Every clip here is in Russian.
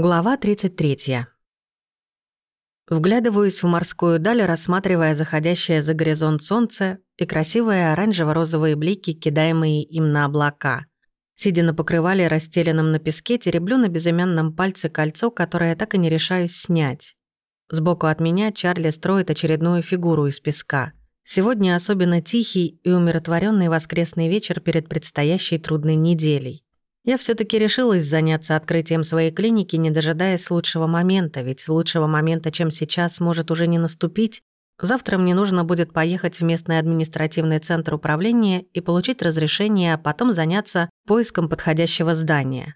Глава 33. Вглядываюсь в морскую даль, рассматривая заходящее за горизонт солнце и красивые оранжево-розовые блики, кидаемые им на облака. Сидя на покрывале, расстеленном на песке, тереблю на безымянном пальце кольцо, которое так и не решаюсь снять. Сбоку от меня Чарли строит очередную фигуру из песка. Сегодня особенно тихий и умиротворенный воскресный вечер перед предстоящей трудной неделей. Я все таки решилась заняться открытием своей клиники, не дожидаясь лучшего момента, ведь лучшего момента, чем сейчас, может уже не наступить. Завтра мне нужно будет поехать в местный административный центр управления и получить разрешение, а потом заняться поиском подходящего здания.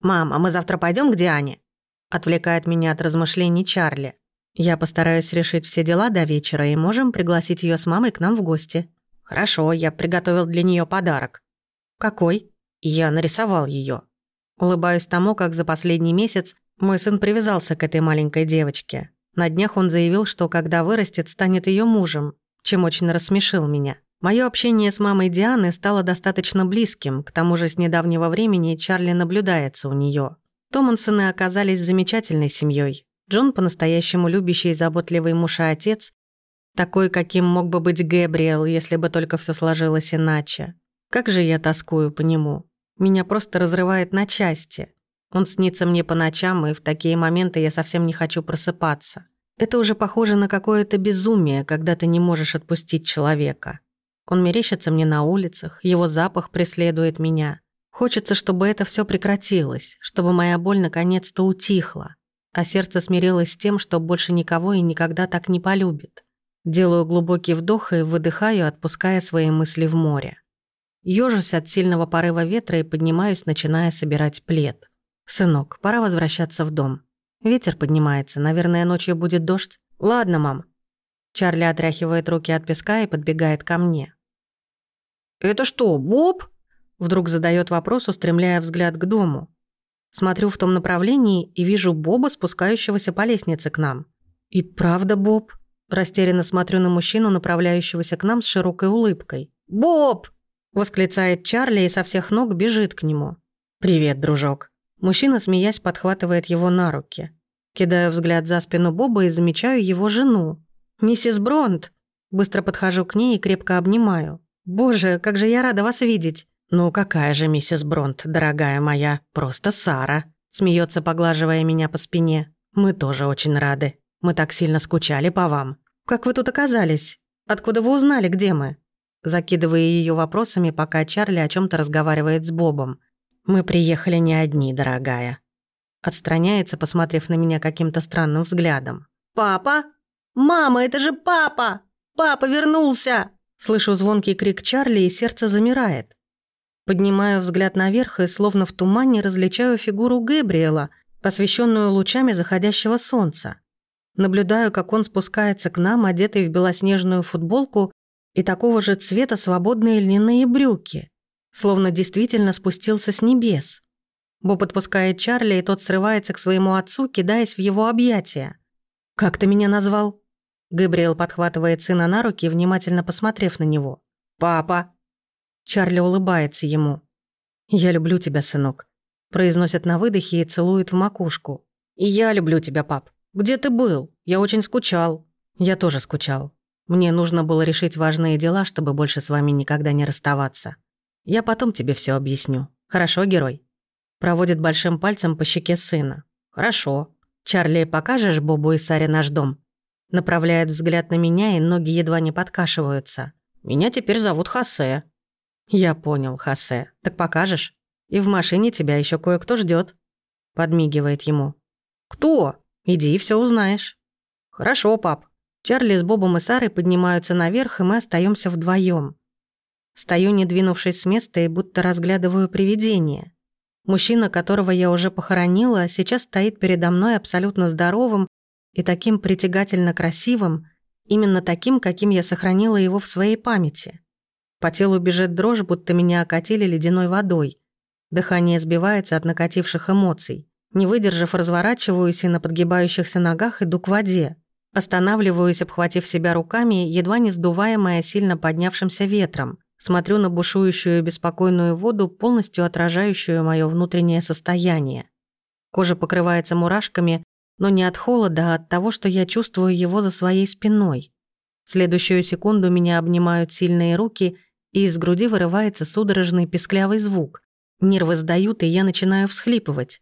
«Мам, а мы завтра пойдем к Диане?» Отвлекает меня от размышлений Чарли. «Я постараюсь решить все дела до вечера и можем пригласить ее с мамой к нам в гости». «Хорошо, я приготовил для нее подарок». «Какой?» Я нарисовал ее. Улыбаюсь тому, как за последний месяц мой сын привязался к этой маленькой девочке. На днях он заявил, что когда вырастет, станет ее мужем, чем очень рассмешил меня. Мое общение с мамой Дианы стало достаточно близким, к тому же с недавнего времени Чарли наблюдается у нее. Томансоны оказались замечательной семьей. Джон по-настоящему любящий и заботливый муж и отец, такой, каким мог бы быть Гэбриэл, если бы только все сложилось иначе. Как же я тоскую по нему. Меня просто разрывает на части. Он снится мне по ночам, и в такие моменты я совсем не хочу просыпаться. Это уже похоже на какое-то безумие, когда ты не можешь отпустить человека. Он мерещится мне на улицах, его запах преследует меня. Хочется, чтобы это все прекратилось, чтобы моя боль наконец-то утихла, а сердце смирилось с тем, что больше никого и никогда так не полюбит. Делаю глубокий вдох и выдыхаю, отпуская свои мысли в море. Ёжусь от сильного порыва ветра и поднимаюсь, начиная собирать плед. «Сынок, пора возвращаться в дом. Ветер поднимается, наверное, ночью будет дождь. Ладно, мам». Чарли отряхивает руки от песка и подбегает ко мне. «Это что, Боб?» Вдруг задает вопрос, устремляя взгляд к дому. Смотрю в том направлении и вижу Боба, спускающегося по лестнице к нам. «И правда, Боб?» Растерянно смотрю на мужчину, направляющегося к нам с широкой улыбкой. «Боб!» Восклицает Чарли и со всех ног бежит к нему. «Привет, дружок». Мужчина, смеясь, подхватывает его на руки. Кидаю взгляд за спину Боба и замечаю его жену. «Миссис Бронт!» Быстро подхожу к ней и крепко обнимаю. «Боже, как же я рада вас видеть!» «Ну какая же миссис Бронт, дорогая моя, просто Сара!» Смеется, поглаживая меня по спине. «Мы тоже очень рады. Мы так сильно скучали по вам». «Как вы тут оказались? Откуда вы узнали, где мы?» Закидывая ее вопросами, пока Чарли о чем то разговаривает с Бобом. «Мы приехали не одни, дорогая». Отстраняется, посмотрев на меня каким-то странным взглядом. «Папа? Мама, это же папа! Папа вернулся!» Слышу звонкий крик Чарли, и сердце замирает. Поднимаю взгляд наверх и, словно в тумане, различаю фигуру Гэбриэла, освещенную лучами заходящего солнца. Наблюдаю, как он спускается к нам, одетый в белоснежную футболку и такого же цвета свободные льняные брюки, словно действительно спустился с небес. Боб отпускает Чарли, и тот срывается к своему отцу, кидаясь в его объятия. «Как ты меня назвал?» Габриэл подхватывает сына на руки, внимательно посмотрев на него. «Папа!» Чарли улыбается ему. «Я люблю тебя, сынок», произносит на выдохе и целует в макушку. «И я люблю тебя, пап. Где ты был? Я очень скучал». «Я тоже скучал. Мне нужно было решить важные дела, чтобы больше с вами никогда не расставаться. Я потом тебе все объясню. Хорошо, герой?» Проводит большим пальцем по щеке сына. «Хорошо. Чарли, покажешь Бобу и Саре наш дом?» Направляет взгляд на меня, и ноги едва не подкашиваются. «Меня теперь зовут Хосе». «Я понял, Хосе. Так покажешь? И в машине тебя еще кое-кто ждет. Подмигивает ему. «Кто? Иди и все узнаешь». «Хорошо, пап». Чарли с Бобом и Сарой поднимаются наверх, и мы остаемся вдвоем. Стою, не двинувшись с места, и будто разглядываю привидение. Мужчина, которого я уже похоронила, сейчас стоит передо мной абсолютно здоровым и таким притягательно красивым, именно таким, каким я сохранила его в своей памяти. По телу бежит дрожь, будто меня окатили ледяной водой. Дыхание сбивается от накативших эмоций. Не выдержав, разворачиваюсь и на подгибающихся ногах иду к воде. Останавливаюсь, обхватив себя руками, едва не сдуваемая сильно поднявшимся ветром. Смотрю на бушующую беспокойную воду, полностью отражающую мое внутреннее состояние. Кожа покрывается мурашками, но не от холода, а от того, что я чувствую его за своей спиной. В следующую секунду меня обнимают сильные руки, и из груди вырывается судорожный песклявый звук. Нервы сдают, и я начинаю всхлипывать.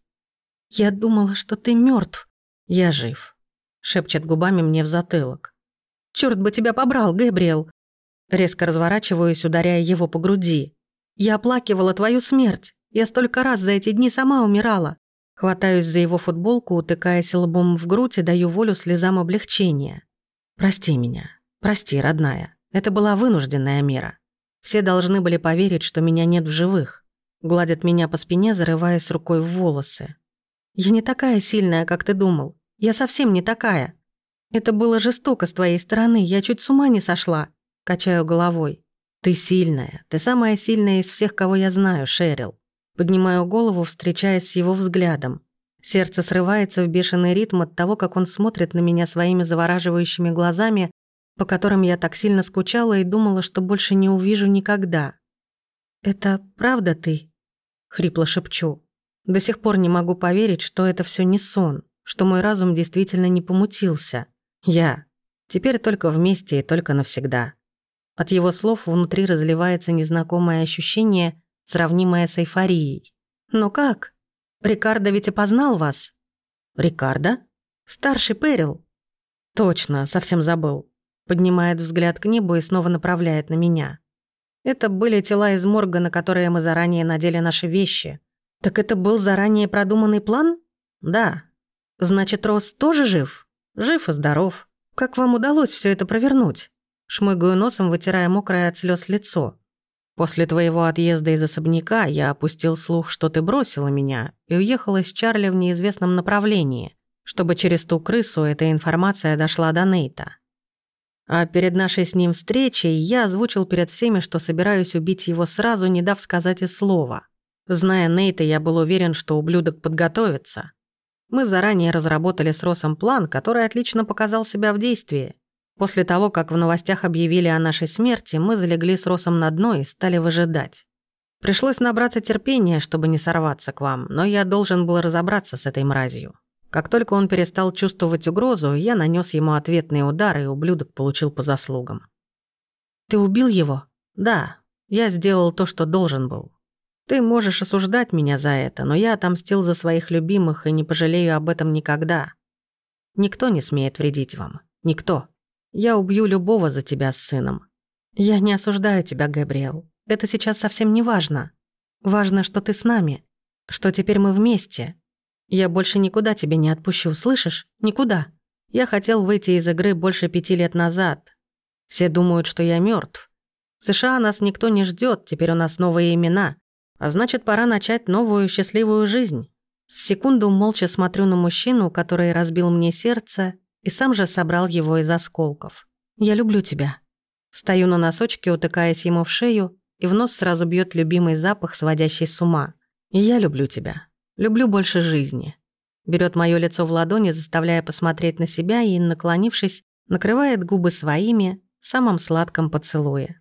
«Я думала, что ты мертв. «Я жив», — шепчет губами мне в затылок. «Чёрт бы тебя побрал, Гэбриэл!» Резко разворачиваюсь, ударяя его по груди. «Я оплакивала твою смерть. Я столько раз за эти дни сама умирала. Хватаюсь за его футболку, утыкаясь лбом в грудь и даю волю слезам облегчения. «Прости меня. Прости, родная. Это была вынужденная мера. Все должны были поверить, что меня нет в живых. Гладят меня по спине, зарываясь рукой в волосы. Я не такая сильная, как ты думал. Я совсем не такая. Это было жестоко с твоей стороны, я чуть с ума не сошла. Качаю головой. Ты сильная. Ты самая сильная из всех, кого я знаю, Шерил. Поднимаю голову, встречаясь с его взглядом. Сердце срывается в бешеный ритм от того, как он смотрит на меня своими завораживающими глазами, по которым я так сильно скучала и думала, что больше не увижу никогда. «Это правда ты?» — хрипло шепчу. До сих пор не могу поверить, что это все не сон, что мой разум действительно не помутился. Я. Теперь только вместе и только навсегда. От его слов внутри разливается незнакомое ощущение, сравнимое с эйфорией. «Но как? Рикардо ведь опознал вас?» «Рикардо? Старший Перил?» «Точно, совсем забыл». Поднимает взгляд к небу и снова направляет на меня. Это были тела из морга, на которые мы заранее надели наши вещи. Так это был заранее продуманный план? Да. Значит, Рос тоже жив? Жив и здоров. Как вам удалось все это провернуть? Шмыгаю носом, вытирая мокрое от слез лицо. После твоего отъезда из особняка я опустил слух, что ты бросила меня, и уехала с Чарли в неизвестном направлении, чтобы через ту крысу эта информация дошла до Нейта. А перед нашей с ним встречей я озвучил перед всеми, что собираюсь убить его сразу, не дав сказать и слова. Зная Нейта, я был уверен, что ублюдок подготовится. Мы заранее разработали с Росом план, который отлично показал себя в действии. После того, как в новостях объявили о нашей смерти, мы залегли с Росом на дно и стали выжидать. Пришлось набраться терпения, чтобы не сорваться к вам, но я должен был разобраться с этой мразью. Как только он перестал чувствовать угрозу, я нанес ему ответный удар, и ублюдок получил по заслугам. «Ты убил его?» «Да, я сделал то, что должен был. Ты можешь осуждать меня за это, но я отомстил за своих любимых и не пожалею об этом никогда. Никто не смеет вредить вам. Никто». Я убью любого за тебя с сыном. Я не осуждаю тебя, Габриэл. Это сейчас совсем не важно. Важно, что ты с нами. Что теперь мы вместе. Я больше никуда тебя не отпущу, слышишь? Никуда. Я хотел выйти из игры больше пяти лет назад. Все думают, что я мертв. В США нас никто не ждет, теперь у нас новые имена. А значит, пора начать новую счастливую жизнь. С секунду молча смотрю на мужчину, который разбил мне сердце и сам же собрал его из осколков. «Я люблю тебя». Встаю на носочки, утыкаясь ему в шею, и в нос сразу бьет любимый запах, сводящий с ума. Я люблю тебя. Люблю больше жизни. Берет мое лицо в ладони, заставляя посмотреть на себя и, наклонившись, накрывает губы своими в самом сладком поцелуе.